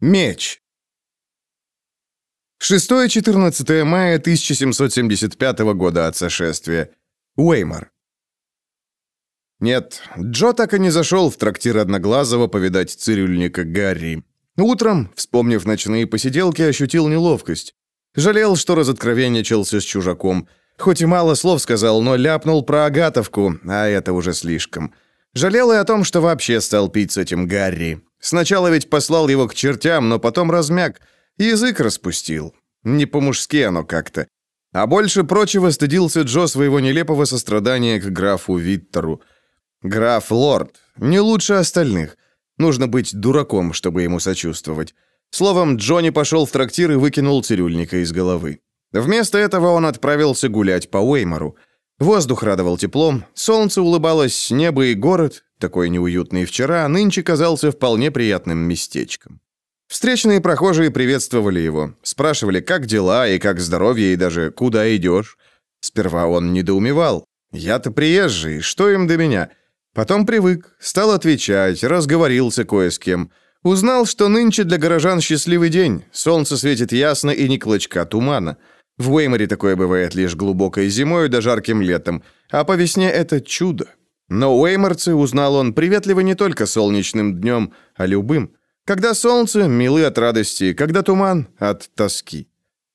Меч. 6-14 мая 1775 года от сошествия. Уэймор. Нет, Джо так и не зашел в трактир Одноглазого повидать цирюльника Гарри. Утром, вспомнив ночные посиделки, ощутил неловкость. Жалел, что разоткровенничался с чужаком. Хоть и мало слов сказал, но ляпнул про Агатовку, а это уже слишком. Жалел и о том, что вообще стал пить с этим Гарри. Сначала ведь послал его к чертям, но потом размяк. Язык распустил. Не по-мужски оно как-то. А больше прочего стыдился Джо своего нелепого сострадания к графу Виттеру. Граф Лорд, не лучше остальных. Нужно быть дураком, чтобы ему сочувствовать. Словом, Джонни пошел в трактир и выкинул цирюльника из головы. Вместо этого он отправился гулять по Уэймору. Воздух радовал теплом, солнце улыбалось с неба, и город, такой неуютный вчера, нынче казался вполне приятным местечком. Встречные прохожие приветствовали его, спрашивали, как дела и как здоровье, и даже куда идешь. Сперва он недоумевал. «Я-то приезжий, что им до меня?» Потом привык, стал отвечать, разговорился кое с кем. Узнал, что нынче для горожан счастливый день, солнце светит ясно и ни клочка тумана – в Уэйморе такое бывает лишь глубокой зимой да жарким летом, а по весне это чудо. Но уэйморцы, узнал он, приветливы не только солнечным днем, а любым. Когда солнце, милы от радости, когда туман, от тоски.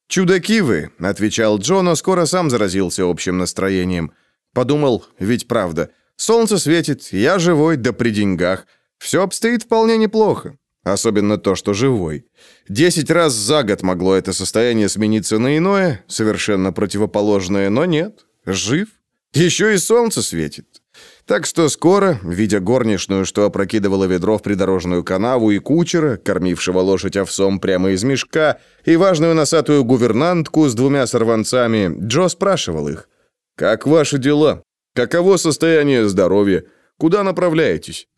«Чудаки вы», — отвечал Джо, но скоро сам заразился общим настроением. Подумал, ведь правда, солнце светит, я живой, да при деньгах. Все обстоит вполне неплохо. Особенно то, что живой. Десять раз за год могло это состояние смениться на иное, совершенно противоположное, но нет. Жив. Еще и солнце светит. Так что скоро, видя горничную, что опрокидывала ведро в придорожную канаву, и кучера, кормившего лошадь овсом прямо из мешка, и важную носатую гувернантку с двумя сорванцами, Джо спрашивал их. «Как ваши дела? Каково состояние здоровья? Куда направляетесь?»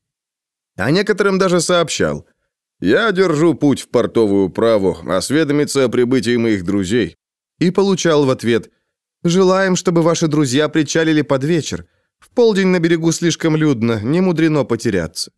А некоторым даже сообщал – «Я держу путь в портовую праву, осведомиться о прибытии моих друзей». И получал в ответ «Желаем, чтобы ваши друзья причалили под вечер. Полдень на берегу слишком людно, не мудрено потеряться».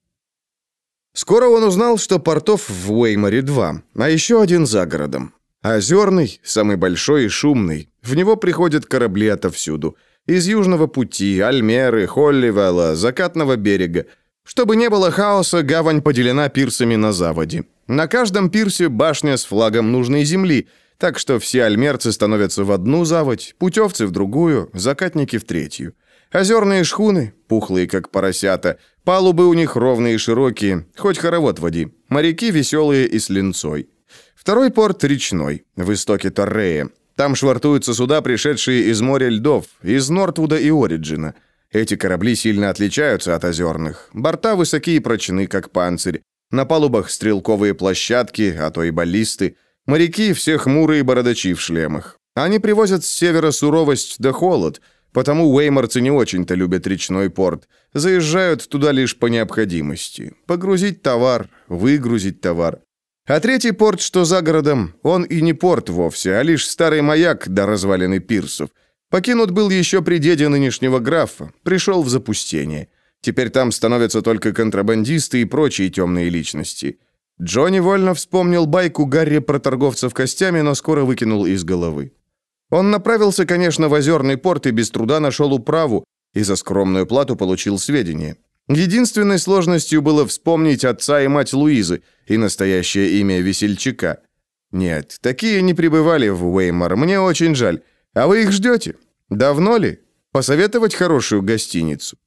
Скоро он узнал, что портов в Уэйморе два, а еще один за городом. Озерный, самый большой и шумный. В него приходят корабли отовсюду. Из Южного пути, Альмеры, Холливелла, Закатного берега. Чтобы не было хаоса, гавань поделена пирсами на заводе. На каждом пирсе башня с флагом нужной земли, так что все альмерцы становятся в одну заводь, путевцы в другую, закатники в третью. Озерные шхуны, пухлые как поросята, палубы у них ровные и широкие, хоть хоровод води, моряки веселые и с линцой. Второй порт речной, в истоке Торрея. Там швартуются суда, пришедшие из моря льдов, из Нортвуда и Ориджина – эти корабли сильно отличаются от озерных. Борта высокие и прочны, как панцирь. На палубах стрелковые площадки, а то и баллисты. Моряки все хмурые бородачи в шлемах. Они привозят с севера суровость да холод, потому уэйморцы не очень-то любят речной порт. Заезжают туда лишь по необходимости. Погрузить товар, выгрузить товар. А третий порт, что за городом, он и не порт вовсе, а лишь старый маяк до развалины пирсов – Покинут был еще при деде нынешнего графа, пришел в запустение. Теперь там становятся только контрабандисты и прочие темные личности. Джонни вольно вспомнил байку Гарри про торговцев костями, но скоро выкинул из головы. Он направился, конечно, в озерный порт и без труда нашел управу, и за скромную плату получил сведения. Единственной сложностью было вспомнить отца и мать Луизы и настоящее имя весельчака. Нет, такие не пребывали в Уэймор, мне очень жаль. А вы их ждете? Давно ли? Посоветовать хорошую гостиницу?»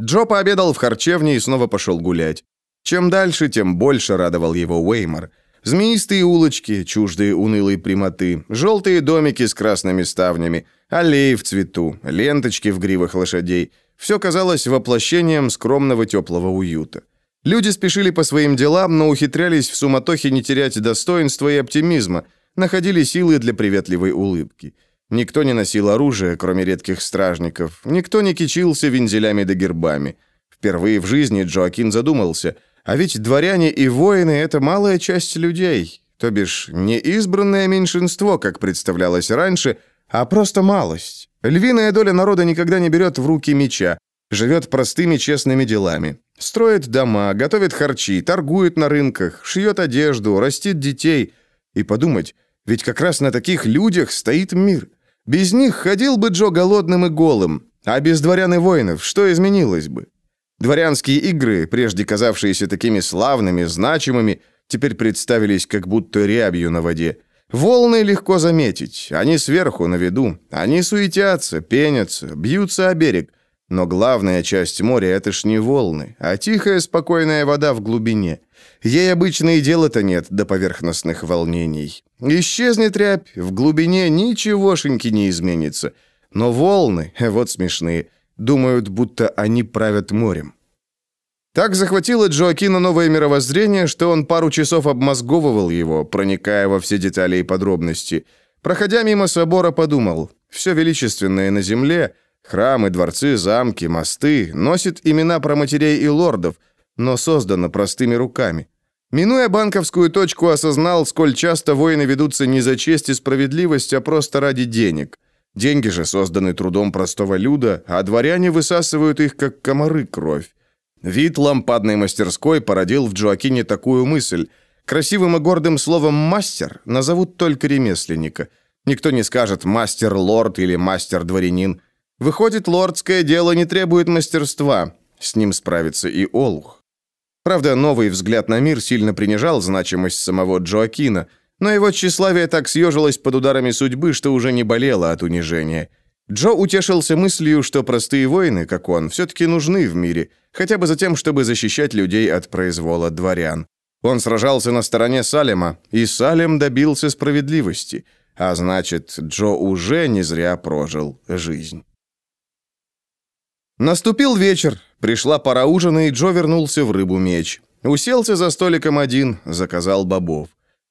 Джо пообедал в харчевне и снова пошел гулять. Чем дальше, тем больше радовал его Уэймор. Змеистые улочки, чуждые унылой прямоты, желтые домики с красными ставнями, аллеи в цвету, ленточки в гривах лошадей. Все казалось воплощением скромного теплого уюта. Люди спешили по своим делам, но ухитрялись в суматохе не терять достоинства и оптимизма, находили силы для приветливой улыбки. Никто не носил оружие, кроме редких стражников. Никто не кичился вензелями да гербами. Впервые в жизни Джоакин задумался, а ведь дворяне и воины — это малая часть людей, то бишь не избранное меньшинство, как представлялось раньше, а просто малость. Львиная доля народа никогда не берет в руки меча, живет простыми честными делами. Строит дома, готовит харчи, торгует на рынках, шьет одежду, растит детей. И подумать, ведь как раз на таких людях стоит мир. Без них ходил бы Джо голодным и голым, а без дворян и воинов что изменилось бы? Дворянские игры, прежде казавшиеся такими славными, значимыми, теперь представились как будто рябью на воде. Волны легко заметить, они сверху на виду, они суетятся, пенятся, бьются о берег. Но главная часть моря — это ж не волны, а тихая спокойная вода в глубине. Ей обычно и дела-то нет до поверхностных волнений. Исчезнет рябь, в глубине ничегошеньки не изменится. Но волны, вот смешные, думают, будто они правят морем. Так захватило Джоакина новое мировоззрение, что он пару часов обмозговывал его, проникая во все детали и подробности. Проходя мимо собора, подумал, все величественное на земле — Храмы, дворцы, замки, мосты носят имена проматерей и лордов, но создано простыми руками. Минуя банковскую точку, осознал, сколь часто воины ведутся не за честь и справедливость, а просто ради денег. Деньги же созданы трудом простого люда, а дворяне высасывают их, как комары, кровь. Вид лампадной мастерской породил в Джоакине такую мысль. Красивым и гордым словом «мастер» назовут только ремесленника. Никто не скажет «мастер-лорд» или «мастер-дворянин». Выходит, лордское дело не требует мастерства. С ним справится и Олух. Правда, новый взгляд на мир сильно принижал значимость самого Джоакина, но его тщеславие так съежилось под ударами судьбы, что уже не болело от унижения. Джо утешился мыслью, что простые воины, как он, все-таки нужны в мире, хотя бы за тем, чтобы защищать людей от произвола дворян. Он сражался на стороне Салема, и Салем добился справедливости, а значит, Джо уже не зря прожил жизнь. Наступил вечер, пришла пора ужина, и Джо вернулся в рыбу-меч. Уселся за столиком один, заказал бобов.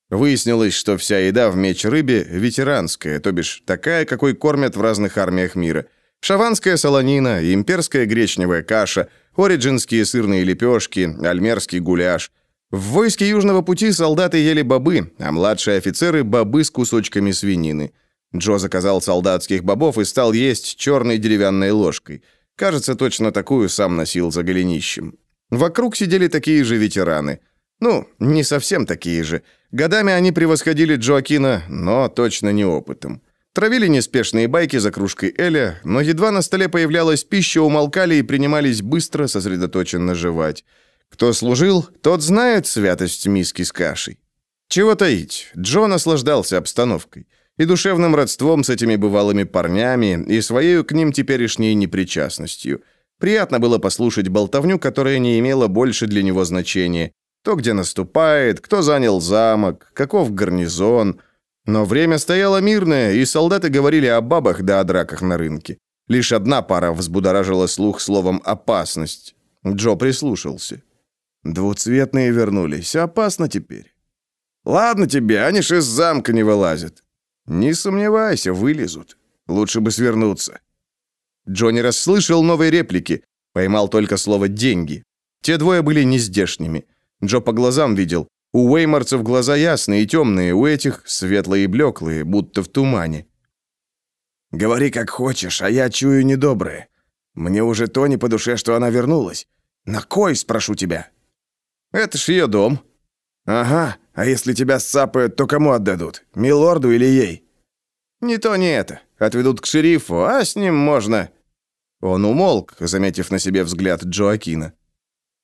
Выяснилось, что вся еда в меч-рыбе ветеранская, то бишь такая, какой кормят в разных армиях мира. Шаванская солонина, имперская гречневая каша, ориджинские сырные лепешки, альмерский гуляш. В войске Южного пути солдаты ели бобы, а младшие офицеры – бобы с кусочками свинины. Джо заказал солдатских бобов и стал есть черной деревянной ложкой – Кажется, точно такую сам носил за голенищем. Вокруг сидели такие же ветераны. Ну, не совсем такие же. Годами они превосходили Джоакина, но точно не опытом. Травили неспешные байки за кружкой Эля, но едва на столе появлялась пища, умолкали и принимались быстро сосредоточенно жевать. Кто служил, тот знает святость миски с кашей. Чего таить, Джо наслаждался обстановкой и душевным родством с этими бывалыми парнями, и своей к ним теперешней непричастностью. Приятно было послушать болтовню, которая не имела больше для него значения. То, где наступает, кто занял замок, каков гарнизон. Но время стояло мирное, и солдаты говорили о бабах да о драках на рынке. Лишь одна пара взбудоражила слух словом «опасность». Джо прислушался. «Двуцветные вернулись. Опасно теперь». «Ладно тебе, они ж из замка не вылазят». «Не сомневайся, вылезут. Лучше бы свернуться». Джонни расслышал новые реплики, поймал только слово «деньги». Те двое были нездешними. Джо по глазам видел. У Уэймарцев глаза ясные и темные, у этих светлые и блеклые, будто в тумане. «Говори как хочешь, а я чую недоброе. Мне уже то не по душе, что она вернулась. На кой, спрошу тебя?» «Это ж ее дом». «Ага, а если тебя сцапают, то кому отдадут? Милорду или ей?» «Не то, не это. Отведут к шерифу, а с ним можно...» Он умолк, заметив на себе взгляд Джоакина.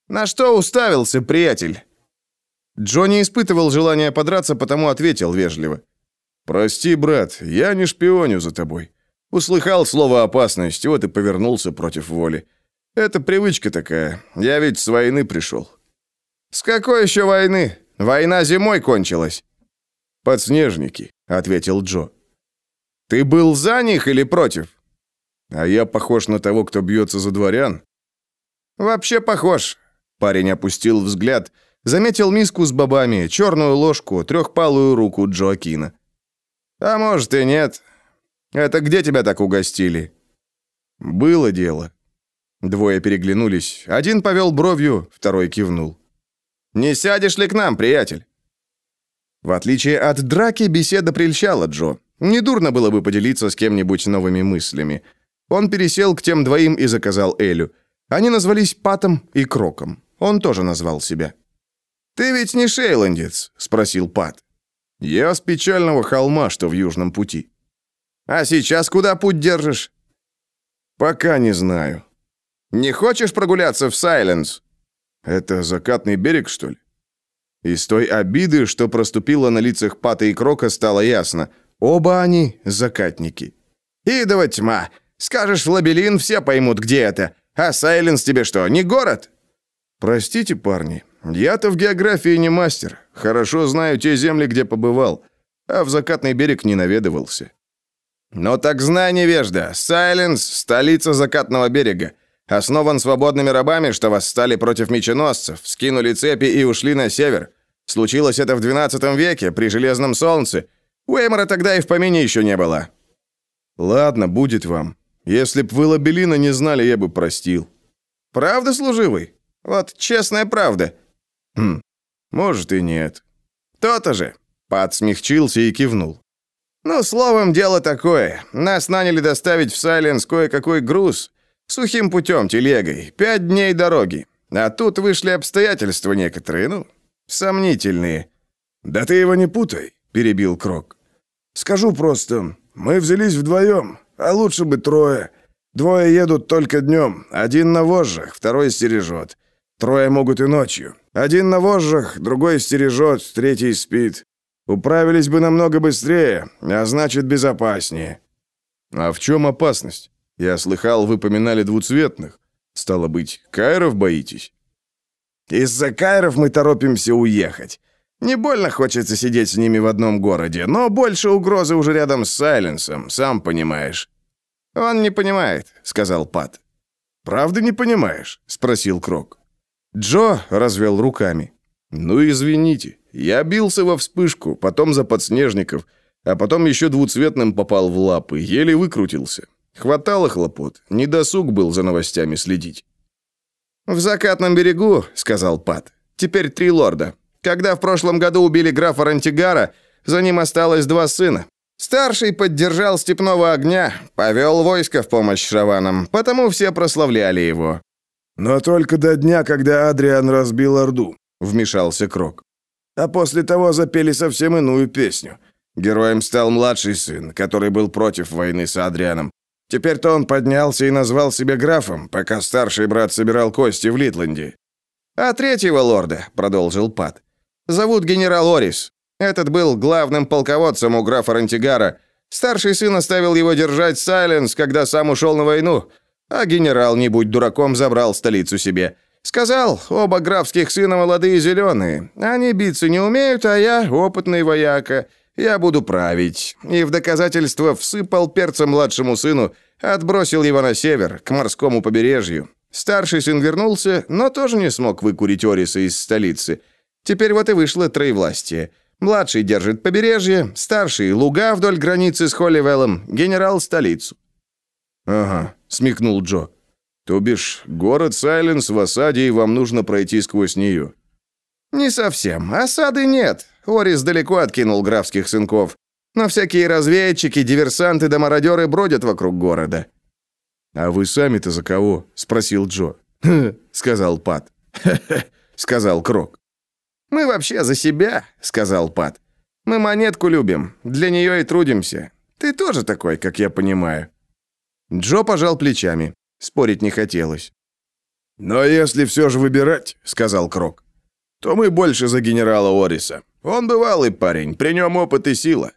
«На что уставился, приятель?» Джо не испытывал желания подраться, потому ответил вежливо. «Прости, брат, я не шпионю за тобой. Услыхал слово «опасность», вот и повернулся против воли. Это привычка такая. Я ведь с войны пришел». «С какой еще войны? Война зимой кончилась». «Подснежники», — ответил Джо. «Ты был за них или против?» «А я похож на того, кто бьется за дворян?» «Вообще похож». Парень опустил взгляд, заметил миску с бобами, черную ложку, трехпалую руку Джоакина. «А может и нет. Это где тебя так угостили?» «Было дело». Двое переглянулись. Один повел бровью, второй кивнул. Не сядешь ли к нам, приятель?» В отличие от драки, беседа прельщала Джо. Недурно было бы поделиться с кем-нибудь новыми мыслями. Он пересел к тем двоим и заказал Элю. Они назвались Патом и Кроком. Он тоже назвал себя. «Ты ведь не шейландец?» — спросил Пат. «Я с печального холма, что в Южном пути». «А сейчас куда путь держишь?» «Пока не знаю». «Не хочешь прогуляться в Сайленс?» «Это закатный берег, что ли?» Из той обиды, что проступила на лицах Пата и Крока, стало ясно. Оба они закатники. «Идова тьма! Скажешь в Лабелин, все поймут, где это. А Сайленс тебе что, не город?» «Простите, парни, я-то в географии не мастер. Хорошо знаю те земли, где побывал, а в закатный берег не наведывался». «Ну так знай, невежда, Сайленс — столица закатного берега. Основан свободными рабами, что восстали против меченосцев, скинули цепи и ушли на север. Случилось это в 12 веке, при Железном Солнце. Уэймора тогда и в помине еще не было». «Ладно, будет вам. Если б вы Лабелина не знали, я бы простил». «Правда, служивый? Вот честная правда». «Хм, может и нет». «То-то же». Пат и кивнул. «Ну, словом, дело такое. Нас наняли доставить в Сайленс кое-какой груз. Сухим путем, телегой. Пять дней дороги. А тут вышли обстоятельства некоторые, ну, сомнительные». «Да ты его не путай», — перебил Крок. «Скажу просто, мы взялись вдвоем, а лучше бы трое. Двое едут только днем, один на вожжах, второй стережет. Трое могут и ночью. Один на вожжах, другой стережет, третий спит. Управились бы намного быстрее, а значит, безопаснее». «А в чем опасность? Я слыхал, вы поминали двуцветных. Стало быть, кайров боитесь?» «Из-за кайров мы торопимся уехать. Не больно хочется сидеть с ними в одном городе, но больше угрозы уже рядом с Сайленсом, сам понимаешь». «Он не понимает», — сказал Пат. «Правда не понимаешь?» — спросил Крок. Джо развел руками. «Ну, извините, я бился во вспышку, потом за подснежников, а потом еще двуцветным попал в лапы, еле выкрутился. Хватало хлопот, не досуг был за новостями следить». «В закатном берегу», — сказал Пат, — «теперь три лорда. Когда в прошлом году убили графа Рантигара, за ним осталось два сына. Старший поддержал степного огня, повел войско в помощь шаванам, потому все прославляли его. «Но только до дня, когда Адриан разбил Орду», — вмешался Крок. «А после того запели совсем иную песню. Героем стал младший сын, который был против войны с Адрианом. Теперь-то он поднялся и назвал себя графом, пока старший брат собирал кости в Литленде. «А третьего лорда», — продолжил Пат, — «зовут генерал Орис. Этот был главным полководцем у графа Рантигара. Старший сын оставил его держать Сайленс, когда сам ушел на войну. А генерал, не будь дураком, забрал столицу себе. Сказал, оба графских сына молодые зеленые. Они биться не умеют, а я опытный вояка. Я буду править. И в доказательство всыпал перца младшему сыну, отбросил его на север, к морскому побережью. Старший сын вернулся, но тоже не смог выкурить Ориса из столицы. Теперь вот и вышло троевластие. Младший держит побережье, старший — луга вдоль границы с Холливеллом, генерал — столицу. «Ага», — смекнул Джо. «То бишь, город Сайленс в осаде, и вам нужно пройти сквозь нее». «Не совсем. Осады нет. Орис далеко откинул графских сынков. Но всякие разведчики, диверсанты да мародеры бродят вокруг города». «А вы сами-то за кого?» — спросил Джо. Сказал Пат. Сказал Крок. «Мы вообще за себя», — сказал Пат. «Мы монетку любим, для нее и трудимся. Ты тоже такой, как я понимаю». Джо пожал плечами. Спорить не хотелось. «Но если все же выбирать», — сказал Крок, — «то мы больше за генерала Ориса. Он бывалый парень, при нем опыт и сила».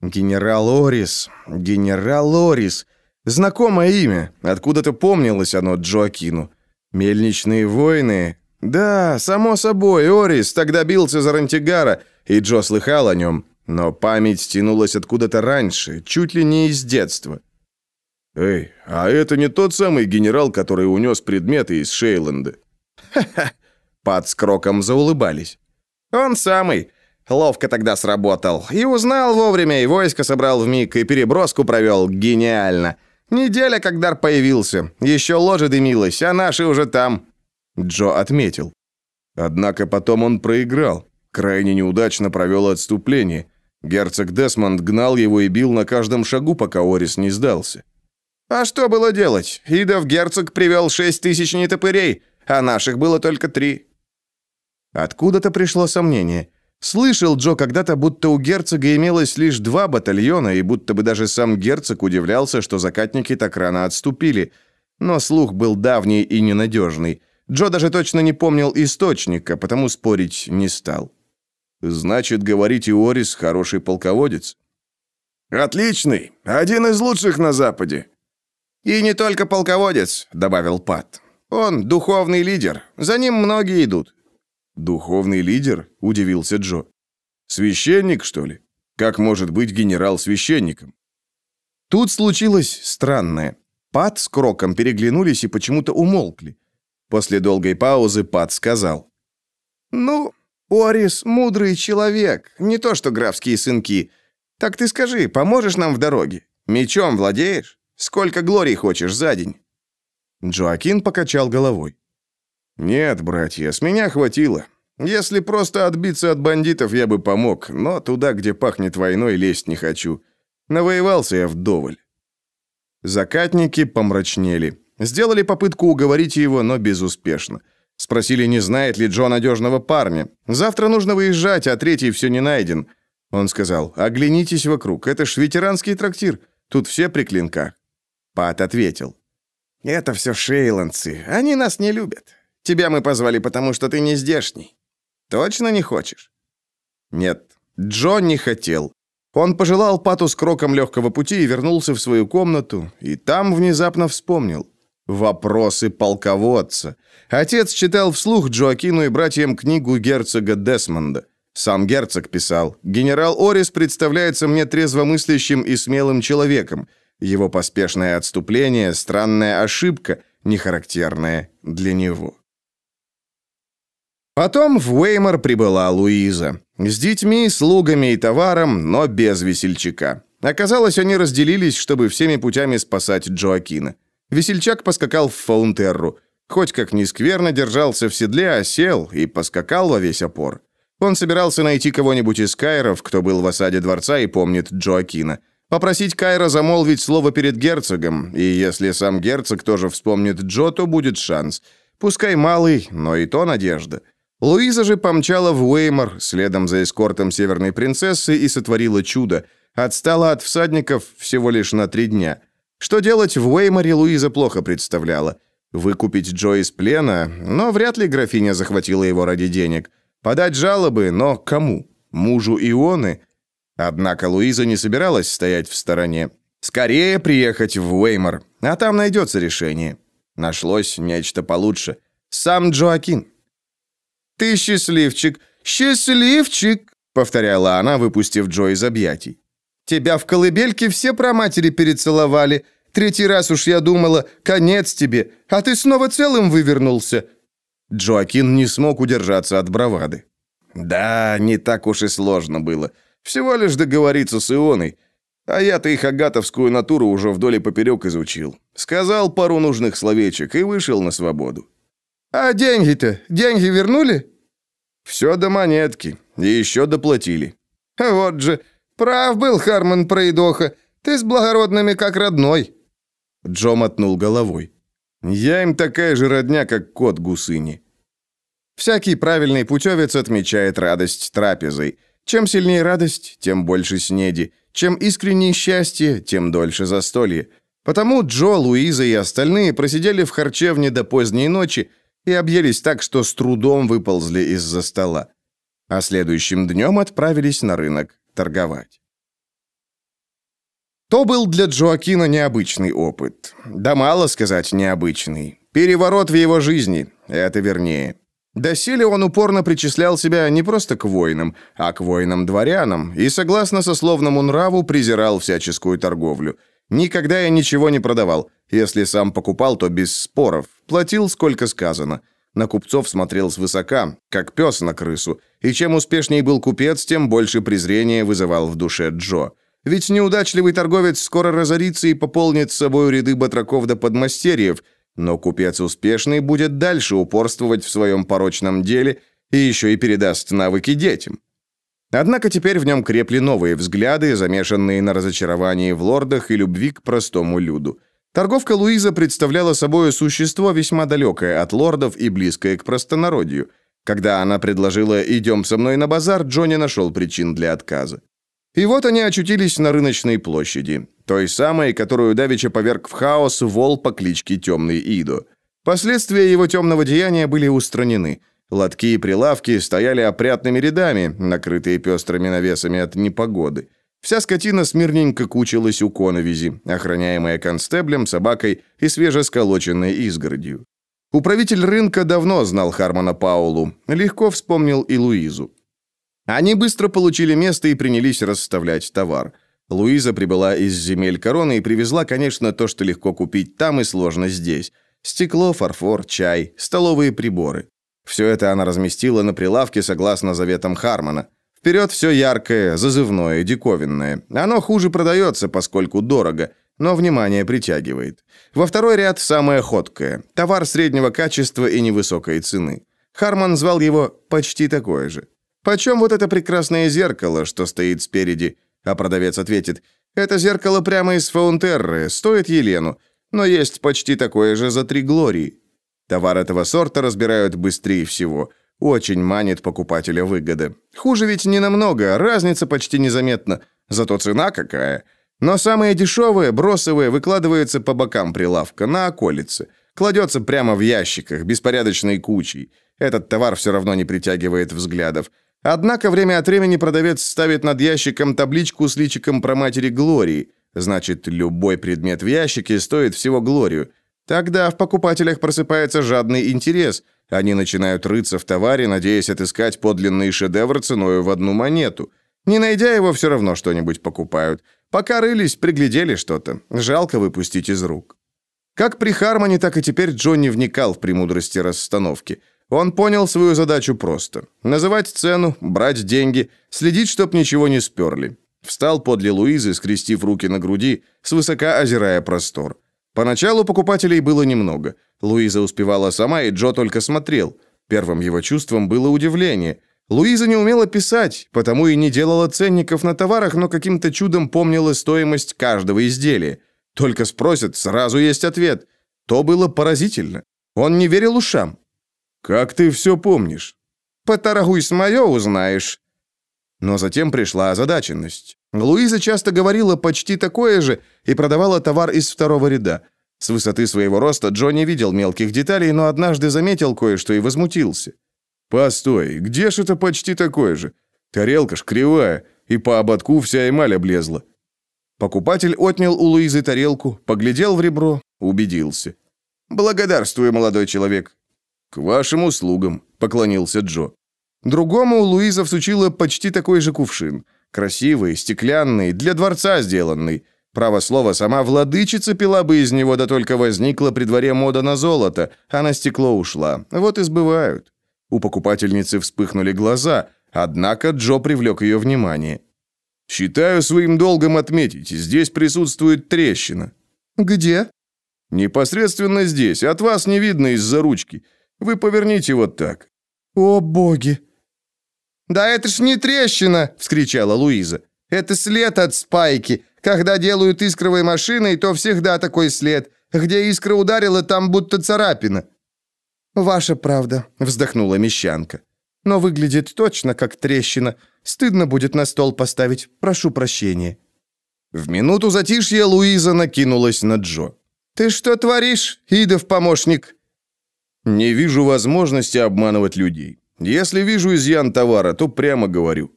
«Генерал Орис, генерал Орис. Знакомое имя. Откуда-то помнилось оно Джоакину. Мельничные войны. Да, само собой, Орис тогда бился за Рантигара, и Джо слыхал о нем. Но память стянулась откуда-то раньше, чуть ли не из детства. «Эй, а это не тот самый генерал, который унес предметы из Шейланда?» «Ха-ха!» Пат с Кроком заулыбались. «Он самый. Ловко тогда сработал. И узнал вовремя, и войско собрал в миг, и переброску провел. Гениально. Неделя, как дар появился. Еще ложа дымилась, а наши уже там». Джо отметил. Однако потом он проиграл. Крайне неудачно провел отступление. Герцог Десмонд гнал его и бил на каждом шагу, пока Орис не сдался. А что было делать? Идов герцог привел шесть тысяч нетопырей, а наших было только три. Откуда-то пришло сомнение. Слышал Джо когда-то, будто у герцога имелось лишь два батальона, и будто бы даже сам герцог удивлялся, что закатники так рано отступили. Но слух был давний и ненадежный. Джо даже точно не помнил источника, потому спорить не стал. «Значит, говорите, Орис хороший полководец?» «Отличный! Один из лучших на Западе!» «И не только полководец», — добавил Пат. «Он духовный лидер. За ним многие идут». «Духовный лидер?» — удивился Джо. «Священник, что ли? Как может быть генерал священником?» Тут случилось странное. Пат с Кроком переглянулись и почему-то умолкли. После долгой паузы Пат сказал. «Ну, Орис мудрый человек, не то что графские сынки. Так ты скажи, поможешь нам в дороге? Мечом владеешь? Сколько глорий хочешь за день?» Джоакин покачал головой. «Нет, братья, с меня хватило. Если просто отбиться от бандитов, я бы помог, но туда, где пахнет войной, лезть не хочу. Навоевался я вдоволь». Закатники помрачнели. Сделали попытку уговорить его, но безуспешно. Спросили, не знает ли Джо надежного парня. Завтра нужно выезжать, а третий все не найден. Он сказал, оглянитесь вокруг, это ж ветеранский трактир. Тут все при клинках. Пат ответил. Это все шейландцы, они нас не любят. Тебя мы позвали, потому что ты не здешний. Точно не хочешь? Нет, Джо не хотел. Он пожелал Пату с кроком легкого пути и вернулся в свою комнату, и там внезапно вспомнил. Вопросы полководца. Отец читал вслух Джоакину и братьям книгу герцога Десмонда. Сам герцог писал, «Генерал Орис представляется мне трезвомыслящим и смелым человеком. Его поспешное отступление – странная ошибка, нехарактерная для него». Потом в Уэймор прибыла Луиза. С детьми, слугами и товаром, но без весельчака. Оказалось, они разделились, чтобы всеми путями спасать Джоакина. Весельчак поскакал в Фаунтерру. Хоть как ни скверно держался в седле, а сел и поскакал во весь опор. Он собирался найти кого-нибудь из Кайров, кто был в осаде дворца и помнит Джоакина. Попросить Кайра замолвить слово перед герцогом, и если сам герцог тоже вспомнит Джо, то будет шанс. Пускай малый, но и то надежда. Луиза же помчала в Уэймор следом за эскортом северной принцессы и сотворила чудо. Отстала от всадников всего лишь на три дня. Что делать в Уэйморе Луиза плохо представляла. Выкупить Джо из плена, но вряд ли графиня захватила его ради денег. Подать жалобы, но кому? Мужу Ионы? Однако Луиза не собиралась стоять в стороне. Скорее приехать в Уэймор, а там найдется решение. Нашлось нечто получше. Сам Джоакин. «Ты счастливчик! Счастливчик!» — повторяла она, выпустив Джо из объятий. «Тебя в колыбельке все про матери перецеловали. Третий раз уж я думала, конец тебе, а ты снова целым вывернулся». Джоакин не смог удержаться от бравады. «Да, не так уж и сложно было. Всего лишь договориться с Ионой. А я-то их агатовскую натуру уже вдоль и поперек изучил. Сказал пару нужных словечек и вышел на свободу. «А деньги-то? Деньги вернули?» «Все до монетки. И еще доплатили». «Вот же, прав был Харман Пройдоха. Ты с благородными как родной». Джо мотнул головой. «Я им такая же родня, как кот гусыни». Всякий правильный путевец отмечает радость трапезой. Чем сильнее радость, тем больше снеди. Чем искреннее счастье, тем дольше застолье. Потому Джо, Луиза и остальные просидели в харчевне до поздней ночи, и объелись так, что с трудом выползли из-за стола. А следующим днем отправились на рынок торговать. То был для Джоакина необычный опыт. Да мало сказать необычный. Переворот в его жизни, это вернее. Доселе он упорно причислял себя не просто к воинам, а к воинам-дворянам, и, согласно сословному нраву, презирал всяческую торговлю. Никогда я ничего не продавал. Если сам покупал, то без споров. Платил, сколько сказано. На купцов смотрел свысока, как пес на крысу. И чем успешнее был купец, тем больше презрения вызывал в душе Джо. Ведь неудачливый торговец скоро разорится и пополнит с собой ряды батраков до подмастерьев, но купец успешный будет дальше упорствовать в своем порочном деле и еще и передаст навыки детям. Однако теперь в нем крепли новые взгляды, замешанные на разочаровании в лордах и любви к простому люду. Торговка Луиза представляла собой существо весьма далекое от лордов и близкое к простонародью. Когда она предложила «идем со мной на базар», Джонни нашел причин для отказа. И вот они очутились на рыночной площади, той самой, которую Давича поверг в хаос вол по кличке Темный Идо. Последствия его темного деяния были устранены. Лотки и прилавки стояли опрятными рядами, накрытые пестрыми навесами от непогоды. Вся скотина смирненько кучилась у коновизи, охраняемая констеблем, собакой и свежесколоченной изгородью. Управитель рынка давно знал Хармона Паулу, легко вспомнил и Луизу. Они быстро получили место и принялись расставлять товар. Луиза прибыла из земель короны и привезла, конечно, то, что легко купить там и сложно здесь. Стекло, фарфор, чай, столовые приборы. Все это она разместила на прилавке согласно заветам Хармона. Вперед все яркое, зазывное, диковинное. Оно хуже продается, поскольку дорого, но внимание притягивает. Во второй ряд самое ходкое. Товар среднего качества и невысокой цены. Харман звал его почти такое же. «Почем вот это прекрасное зеркало, что стоит спереди?» А продавец ответит, «Это зеркало прямо из Фаунтерры, стоит Елену, но есть почти такое же за три глории». Товар этого сорта разбирают быстрее всего. Очень манит покупателя выгода. Хуже ведь не намного, разница почти незаметна. Зато цена какая. Но самое дешевое, бросовое, выкладывается по бокам прилавка, на околице. Кладется прямо в ящиках, беспорядочной кучей. Этот товар все равно не притягивает взглядов. Однако время от времени продавец ставит над ящиком табличку с личиком про матери Глории. Значит, любой предмет в ящике стоит всего Глорию. Тогда в покупателях просыпается жадный интерес. Они начинают рыться в товаре, надеясь отыскать подлинный шедевр ценой в одну монету. Не найдя его, все равно что-нибудь покупают. Пока рылись, приглядели что-то. Жалко выпустить из рук. Как при Хармоне, так и теперь Джонни вникал в премудрости расстановки. Он понял свою задачу просто. Называть цену, брать деньги, следить, чтоб ничего не сперли. Встал подле Луизы, скрестив руки на груди, свысока озирая простор. Поначалу покупателей было немного. Луиза успевала сама, и Джо только смотрел. Первым его чувством было удивление. Луиза не умела писать, потому и не делала ценников на товарах, но каким-то чудом помнила стоимость каждого изделия. Только спросят, сразу есть ответ. То было поразительно. Он не верил ушам. «Как ты все помнишь?» «Поторгуй с мое, узнаешь». Но затем пришла озадаченность. Луиза часто говорила почти такое же и продавала товар из второго ряда. С высоты своего роста Джо не видел мелких деталей, но однажды заметил кое-что и возмутился. «Постой, где ж это почти такое же? Тарелка ж кривая, и по ободку вся эмаль облезла». Покупатель отнял у Луизы тарелку, поглядел в ребро, убедился. «Благодарствую, молодой человек. «К вашим услугам», — поклонился Джо. Другому Луиза всучила почти такой же кувшин. Красивый, стеклянный, для дворца сделанный. Право слово, сама владычица пила бы из него, да только возникла при дворе мода на золото, а на стекло ушла. Вот и сбывают. У покупательницы вспыхнули глаза, однако Джо привлек ее внимание. «Считаю своим долгом отметить, здесь присутствует трещина». «Где?» «Непосредственно здесь, от вас не видно из-за ручки. Вы поверните вот так». «О, боги!» «Да это ж не трещина!» — вскричала Луиза. «Это след от спайки. Когда делают искровой машиной, то всегда такой след. Где искра ударила, там будто царапина». «Ваша правда», — вздохнула мещанка. «Но выглядит точно как трещина. Стыдно будет на стол поставить. Прошу прощения». В минуту затишья Луиза накинулась на Джо. «Ты что творишь, Идов помощник?» Не вижу возможности обманывать людей. Если вижу изъян товара, то прямо говорю.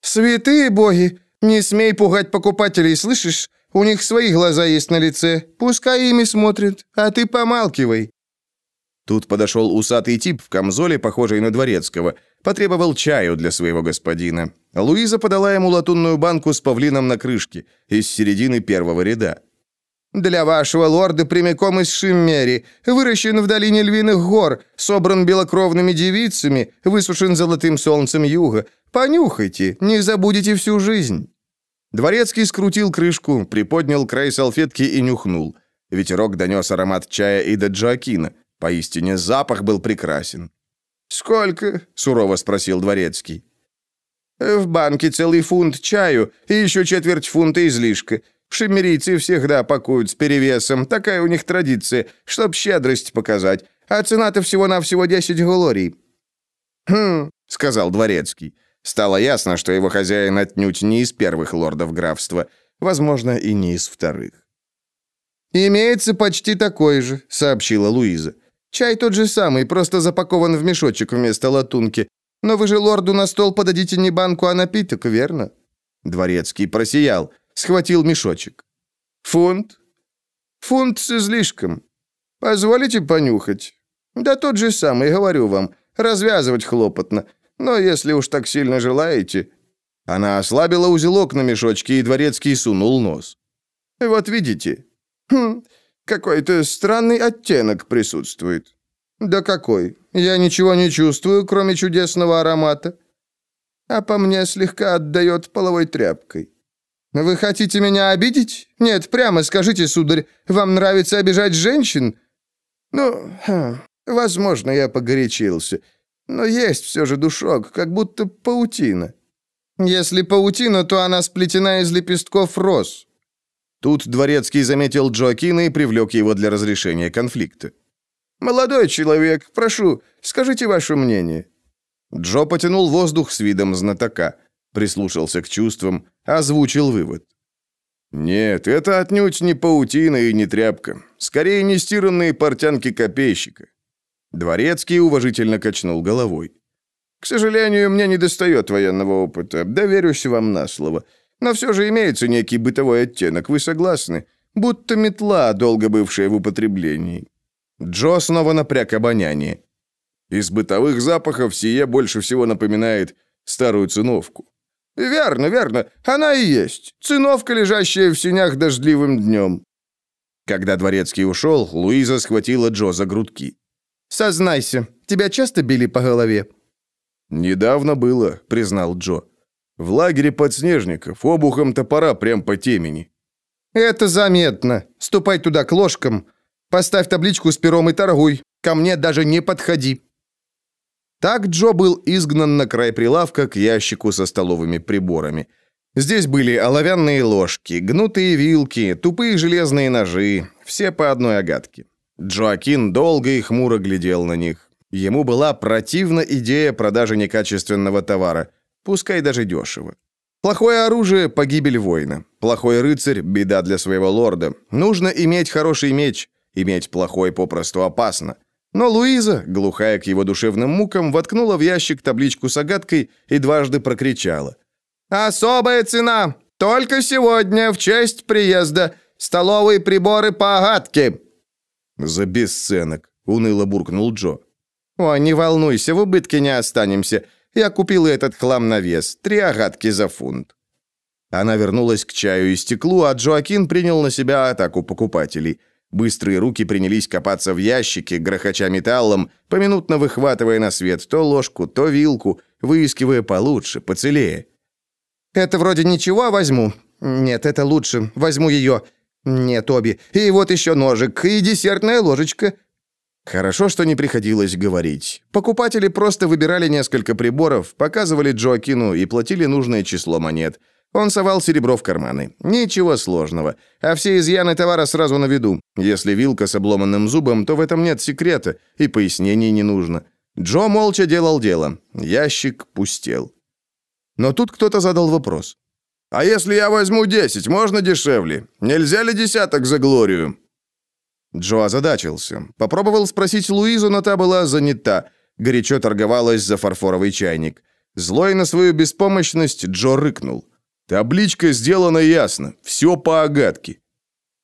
Святые боги, не смей пугать покупателей, слышишь? У них свои глаза есть на лице. Пускай ими смотрят, а ты помалкивай. Тут подошел усатый тип в камзоле, похожий на дворецкого. Потребовал чаю для своего господина. Луиза подала ему латунную банку с павлином на крышке из середины первого ряда. Для вашего лорда прямиком из Шиммери, выращен в долине львиных гор, собран белокровными девицами, высушен золотым солнцем юга. Понюхайте, не забудете всю жизнь». Дворецкий скрутил крышку, приподнял край салфетки и нюхнул. Ветерок донес аромат чая и до Джоакина. Поистине запах был прекрасен. «Сколько?» — сурово спросил Дворецкий. «В банке целый фунт чаю и еще четверть фунта излишка. Шиммерийцы всегда пакуют с перевесом, такая у них традиция, чтоб щедрость показать. А цена-то всего-навсего 10 галорий». «Хм», — сказал Дворецкий. Стало ясно, что его хозяин отнюдь не из первых лордов графства, возможно, и не из вторых. «Имеется почти такой же», — сообщила Луиза. «Чай тот же самый, просто запакован в мешочек вместо латунки. Но вы же лорду на стол подадите не банку, а напиток, верно?» Дворецкий просиял, схватил мешочек. «Фунт?» «Фунт с излишком. Позволите понюхать?» «Да тот же самый, говорю вам. Развязывать хлопотно. Но если уж так сильно желаете...» Она ослабила узелок на мешочке, и дворецкий сунул нос. «Вот видите? Хм, какой-то странный оттенок присутствует». «Да какой? Я ничего не чувствую, кроме чудесного аромата». «А по мне слегка отдает половой тряпкой». «Вы хотите меня обидеть? Нет, прямо скажите, сударь, вам нравится обижать женщин?» «Ну, хм, возможно, я погорячился. Но есть все же душок, как будто паутина». «Если паутина, то она сплетена из лепестков роз». Тут Дворецкий заметил Джоакина и привлек его для разрешения конфликта. «Молодой человек, прошу, скажите ваше мнение». Джо потянул воздух с видом знатока, прислушался к чувствам, озвучил вывод. «Нет, это отнюдь не паутина и не тряпка. Скорее, нестиранные портянки копейщика». Дворецкий уважительно качнул головой. «К сожалению, мне не достает военного опыта. Доверюсь вам на слово. Но все же имеется некий бытовой оттенок, вы согласны? Будто метла, долго бывшая в употреблении». Джо снова напряг обоняние. Из бытовых запахов сие больше всего напоминает старую циновку. «Верно, верно. Она и есть. Циновка, лежащая в синях дождливым днем». Когда дворецкий ушел, Луиза схватила Джо за грудки. «Сознайся, тебя часто били по голове?» «Недавно было», — признал Джо. «В лагере подснежников, обухом топора прям по темени». «Это заметно. Ступай туда к ложкам. Поставь табличку с пером и торгуй. Ко мне даже не подходи». Так Джо был изгнан на край прилавка к ящику со столовыми приборами. Здесь были оловянные ложки, гнутые вилки, тупые железные ножи, все по одной огадке. Джоакин долго и хмуро глядел на них. Ему была противна идея продажи некачественного товара, пускай даже дешево. Плохое оружие – погибель воина. Плохой рыцарь – беда для своего лорда. Нужно иметь хороший меч. Иметь плохой попросту опасно. Но Луиза, глухая к его душевным мукам, воткнула в ящик табличку с огадкой и дважды прокричала. «Особая цена! Только сегодня, в честь приезда! Столовые приборы по огадке!» «За бесценок», — уныло буркнул Джо. «О, не волнуйся, в убытке не останемся. Я купил этот хлам на вес. Три огадки за фунт». Она вернулась к чаю и стеклу, а Джоакин принял на себя атаку покупателей. Быстрые руки принялись копаться в ящике, грохоча металлом, поминутно выхватывая на свет то ложку, то вилку, выискивая получше, поцелее. «Это вроде ничего, возьму. Нет, это лучше. Возьму ее. Нет, обе. И вот еще ножик, и десертная ложечка». Хорошо, что не приходилось говорить. Покупатели просто выбирали несколько приборов, показывали Джоакину и платили нужное число монет – он совал серебро в карманы. Ничего сложного. А все изъяны товара сразу на виду. Если вилка с обломанным зубом, то в этом нет секрета, и пояснений не нужно. Джо молча делал дело. Ящик пустел. Но тут кто-то задал вопрос. «А если я возьму 10, можно дешевле? Нельзя ли десяток за Глорию?» Джо озадачился. Попробовал спросить Луизу, но та была занята. Горячо торговалась за фарфоровый чайник. Злой на свою беспомощность, Джо рыкнул. Табличка сделана ясно, все по огадке.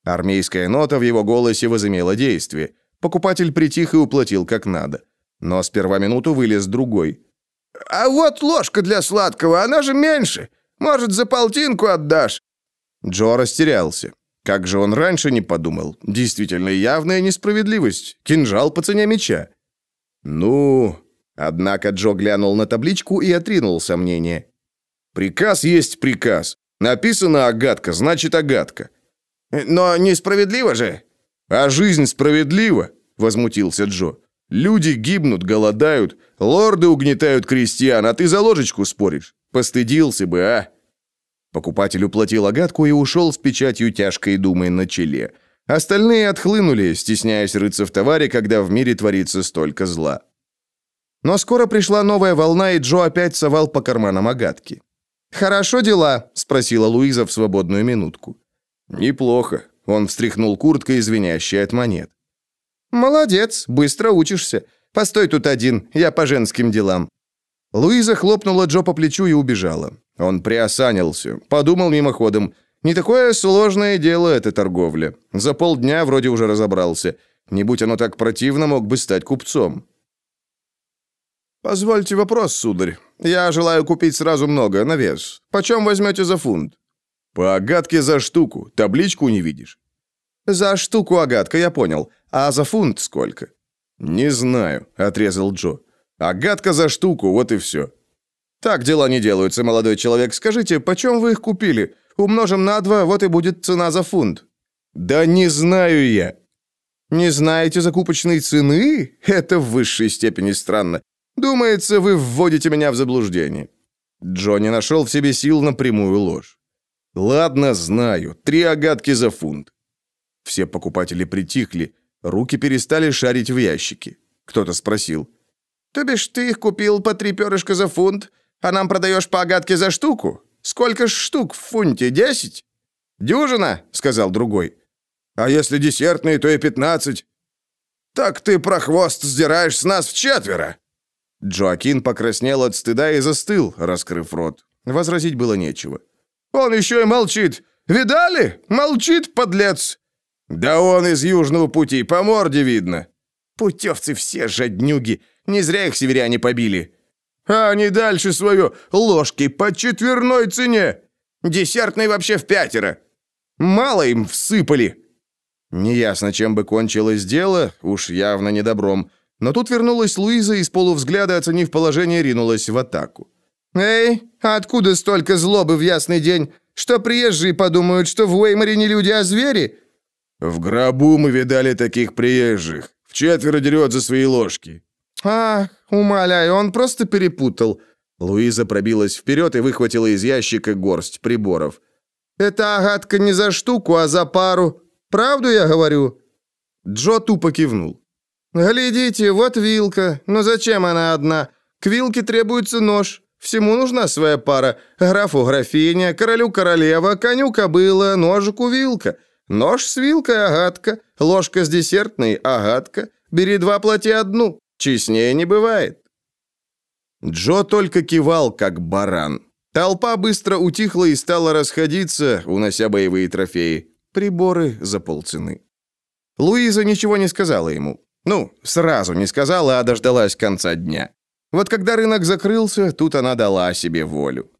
Армейская нота в его голосе возымела действие. Покупатель притих и уплатил как надо. Но сперва минуту вылез другой. «А вот ложка для сладкого, она же меньше. Может, за полтинку отдашь?» Джо растерялся. Как же он раньше не подумал? Действительно явная несправедливость. Кинжал по цене меча. «Ну...» Однако Джо глянул на табличку и отринул сомнение. Приказ есть приказ. Написано «агатка», значит «агатка». «Но несправедливо же!» «А жизнь справедлива?» — возмутился Джо. «Люди гибнут, голодают, лорды угнетают крестьян, а ты за ложечку споришь. Постыдился бы, а?» Покупатель уплатил огадку и ушел с печатью тяжкой думы на челе. Остальные отхлынули, стесняясь рыться в товаре, когда в мире творится столько зла. Но скоро пришла новая волна, и Джо опять совал по карманам огадки. «Хорошо дела?» – спросила Луиза в свободную минутку. «Неплохо», – он встряхнул курткой, звенящей от монет. «Молодец, быстро учишься. Постой тут один, я по женским делам». Луиза хлопнула Джо по плечу и убежала. Он приосанился, подумал мимоходом. Не такое сложное дело эта торговля. За полдня вроде уже разобрался. Не будь оно так противно, мог бы стать купцом. «Позвольте вопрос, сударь. Я желаю купить сразу много, на вес. Почем возьмете за фунт?» «По огадке за штуку. Табличку не видишь?» «За штуку огадка, я понял. А за фунт сколько?» «Не знаю», — отрезал Джо. «Огадка за штуку, вот и все». «Так дела не делаются, молодой человек. Скажите, почем вы их купили? Умножим на два, вот и будет цена за фунт». «Да не знаю я». «Не знаете закупочной цены? Это в высшей степени странно. Думается, вы вводите меня в заблуждение». Джонни нашел в себе сил на прямую ложь. «Ладно, знаю. Три огадки за фунт». Все покупатели притихли, руки перестали шарить в ящике. Кто-то спросил. «То бишь ты их купил по три перышка за фунт, а нам продаешь по огадке за штуку? Сколько ж штук в фунте, десять?» «Дюжина», — сказал другой. «А если десертные, то и пятнадцать». «Так ты про хвост сдираешь с нас в четверо!» Джоакин покраснел от стыда и застыл, раскрыв рот. Возразить было нечего. «Он еще и молчит! Видали? Молчит, подлец!» «Да он из Южного пути, по морде видно!» «Путевцы все жаднюги! Не зря их северяне побили!» «А они дальше свое ложки по четверной цене! Десертный вообще в пятеро! Мало им всыпали!» Неясно, чем бы кончилось дело, уж явно не добром. Но тут вернулась Луиза и с полувзгляда, оценив положение, ринулась в атаку. «Эй, откуда столько злобы в ясный день? Что приезжие подумают, что в Уэйморе не люди, а звери?» «В гробу мы видали таких приезжих. В четверо дерет за свои ложки». «Ах, умоляю, он просто перепутал». Луиза пробилась вперед и выхватила из ящика горсть приборов. «Это агатка не за штуку, а за пару. Правду я говорю?» Джо тупо кивнул. «Глядите, вот вилка. Но зачем она одна? К вилке требуется нож. Всему нужна своя пара. Графу графиня, королю королева, коню кобыла, ножику вилка. Нож с вилкой агатка, ложка с десертной агатка. Бери два, плати одну. Честнее не бывает». Джо только кивал, как баран. Толпа быстро утихла и стала расходиться, унося боевые трофеи. Приборы за полцены. Луиза ничего не сказала ему. Ну, сразу не сказала, а дождалась конца дня. Вот когда рынок закрылся, тут она дала себе волю.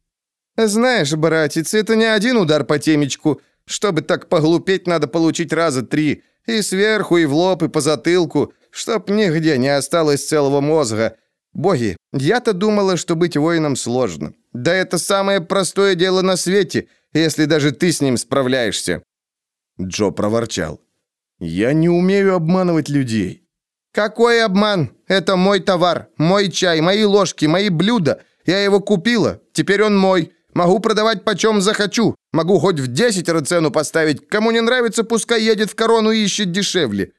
«Знаешь, братец, это не один удар по темечку. Чтобы так поглупеть, надо получить раза три. И сверху, и в лоб, и по затылку, чтоб нигде не осталось целого мозга. Боги, я-то думала, что быть воином сложно. Да это самое простое дело на свете, если даже ты с ним справляешься». Джо проворчал. «Я не умею обманывать людей». «Какой обман? Это мой товар, мой чай, мои ложки, мои блюда. Я его купила, теперь он мой. Могу продавать почем захочу. Могу хоть в десятеро цену поставить. Кому не нравится, пускай едет в корону и ищет дешевле».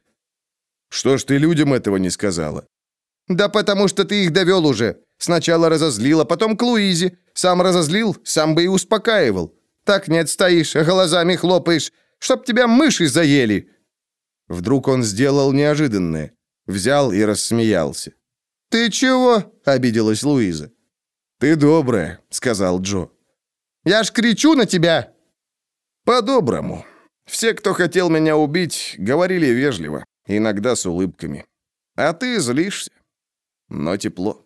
«Что ж ты людям этого не сказала?» «Да потому что ты их довел уже. Сначала разозлила, потом к Луизе. Сам разозлил, сам бы и успокаивал. Так не отстоишь, а глазами хлопаешь, чтоб тебя мыши заели». Вдруг он сделал неожиданное. Взял и рассмеялся. «Ты чего?» — обиделась Луиза. «Ты добрая», — сказал Джо. «Я ж кричу на тебя!» «По-доброму. Все, кто хотел меня убить, говорили вежливо, иногда с улыбками. А ты злишься. Но тепло».